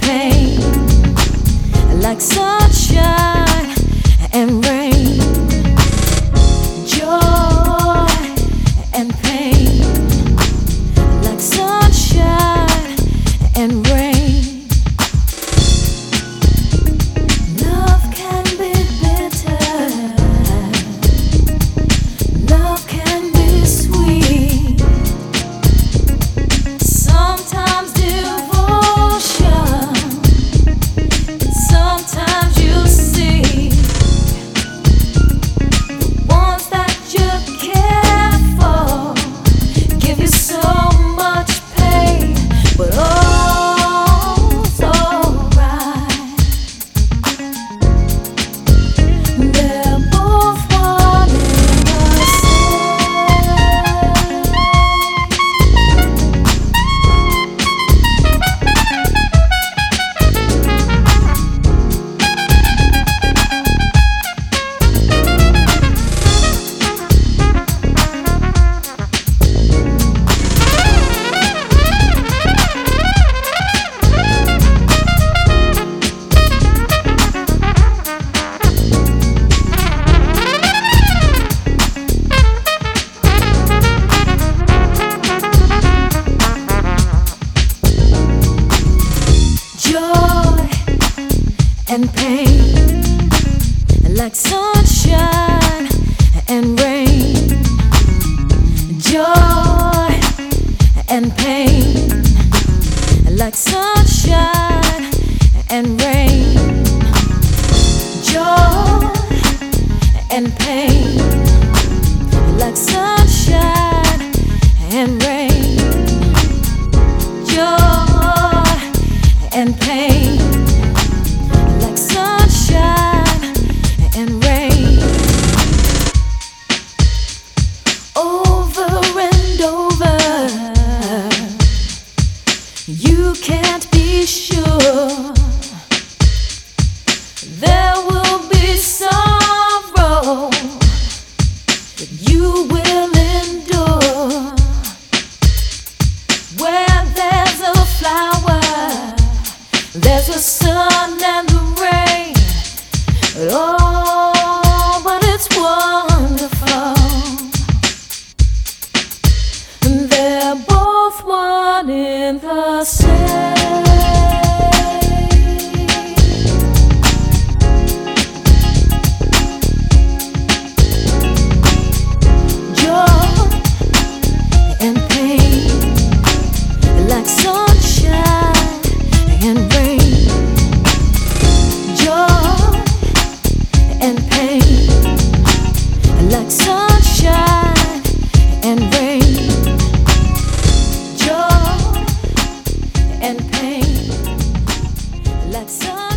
pain. Like some and pain, like sunshine and rain, joy and pain, like sunshine and rain, joy and pain, like sunshine. Can't be sure. There will be sorrow that you will endure. Where there's a flower, there's a sun and pain, like sunshine and rain. Joy and pain, like sunshine.